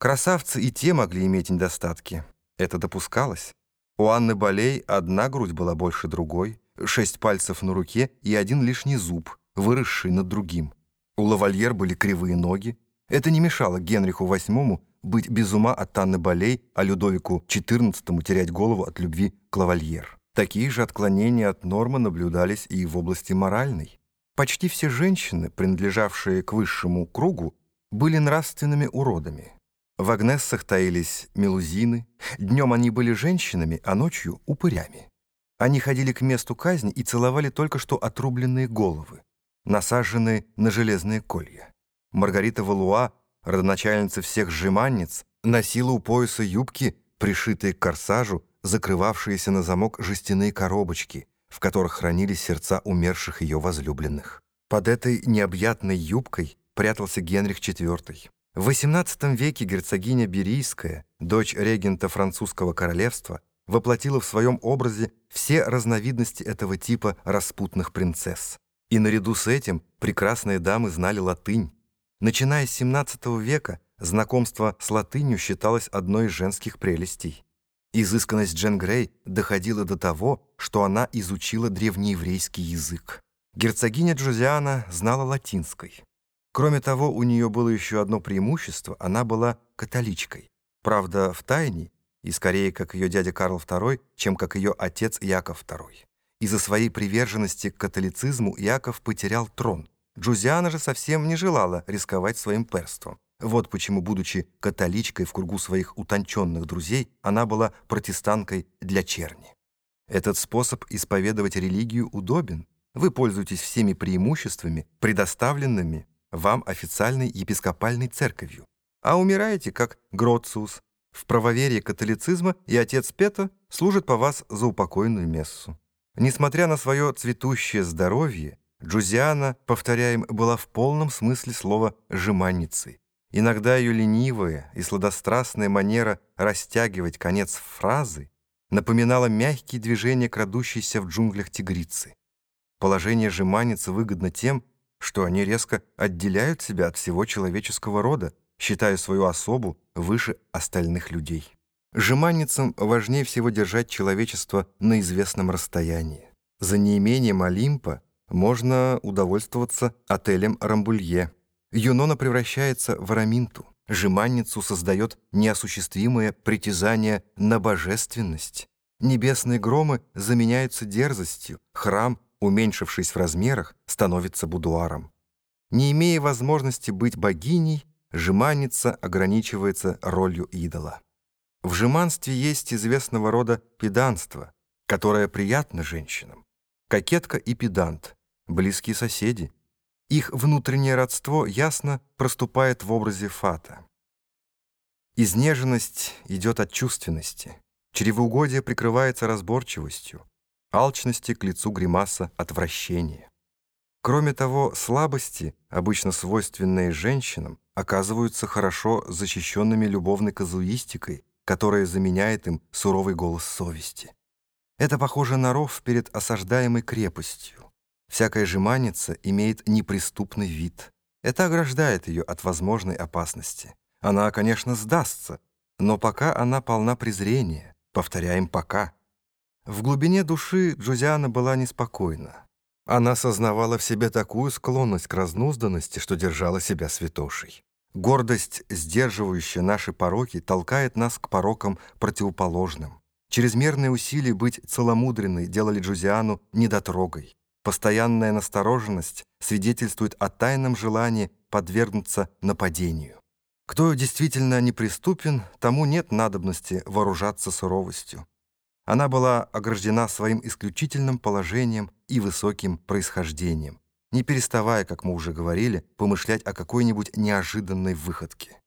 Красавцы и те могли иметь недостатки. Это допускалось. У Анны Болей одна грудь была больше другой, шесть пальцев на руке и один лишний зуб, выросший над другим. У лавальер были кривые ноги. Это не мешало Генриху VIII быть без ума от Анны Болей, а Людовику XIV терять голову от любви к лавальер. Такие же отклонения от нормы наблюдались и в области моральной. Почти все женщины, принадлежавшие к высшему кругу, были нравственными уродами. В Агнессах таились мелузины, днем они были женщинами, а ночью — упырями. Они ходили к месту казни и целовали только что отрубленные головы, насаженные на железные колья. Маргарита Валуа, родоначальница всех сжиманниц, носила у пояса юбки, пришитые к корсажу, закрывавшиеся на замок жестяные коробочки, в которых хранились сердца умерших ее возлюбленных. Под этой необъятной юбкой прятался Генрих IV. В XVIII веке герцогиня Берийская, дочь регента французского королевства, воплотила в своем образе все разновидности этого типа распутных принцесс. И наряду с этим прекрасные дамы знали латынь. Начиная с XVII века, знакомство с латынью считалось одной из женских прелестей. Изысканность Джен Грей доходила до того, что она изучила древнееврейский язык. Герцогиня Джузиана знала латинской. Кроме того, у нее было еще одно преимущество — она была католичкой. Правда, в тайне, и скорее как ее дядя Карл II, чем как ее отец Яков II. Из-за своей приверженности к католицизму Яков потерял трон. Джузиана же совсем не желала рисковать своим перством. Вот почему, будучи католичкой в кругу своих утонченных друзей, она была протестанткой для черни. Этот способ исповедовать религию удобен. Вы пользуетесь всеми преимуществами, предоставленными вам официальной епископальной церковью, а умираете, как Гроциус, в правоверии католицизма, и отец Пета служит по вас за упокойную мессу. Несмотря на свое цветущее здоровье, Джузиана, повторяем, была в полном смысле слова «жеманницей». Иногда ее ленивая и сладострастная манера растягивать конец фразы напоминала мягкие движения крадущейся в джунглях тигрицы. Положение жеманницы выгодно тем, что они резко отделяют себя от всего человеческого рода, считая свою особу выше остальных людей. Жеманницам важнее всего держать человечество на известном расстоянии. За неимением Олимпа можно удовольствоваться отелем Рамбулье, Юнона превращается в Араминту. Жеманницу создает неосуществимое притязание на божественность. Небесные громы заменяются дерзостью. Храм, уменьшившись в размерах, становится будуаром. Не имея возможности быть богиней, жеманница ограничивается ролью идола. В жеманстве есть известного рода педанство, которое приятно женщинам. Кокетка и педант — близкие соседи — их внутреннее родство ясно проступает в образе фата. Изнеженность идет от чувственности, чревоугодие прикрывается разборчивостью, алчности к лицу гримаса отвращения. Кроме того, слабости, обычно свойственные женщинам, оказываются хорошо защищенными любовной казуистикой, которая заменяет им суровый голос совести. Это похоже на ров перед осаждаемой крепостью. Всякая жеманница имеет неприступный вид. Это ограждает ее от возможной опасности. Она, конечно, сдастся, но пока она полна презрения. Повторяем «пока». В глубине души Джузиана была неспокойна. Она сознавала в себе такую склонность к разнузданности, что держала себя святошей. Гордость, сдерживающая наши пороки, толкает нас к порокам противоположным. Чрезмерные усилия быть целомудренной делали Джузиану недотрогой. Постоянная настороженность свидетельствует о тайном желании подвергнуться нападению. Кто действительно неприступен, тому нет надобности вооружаться суровостью. Она была ограждена своим исключительным положением и высоким происхождением, не переставая, как мы уже говорили, помышлять о какой-нибудь неожиданной выходке.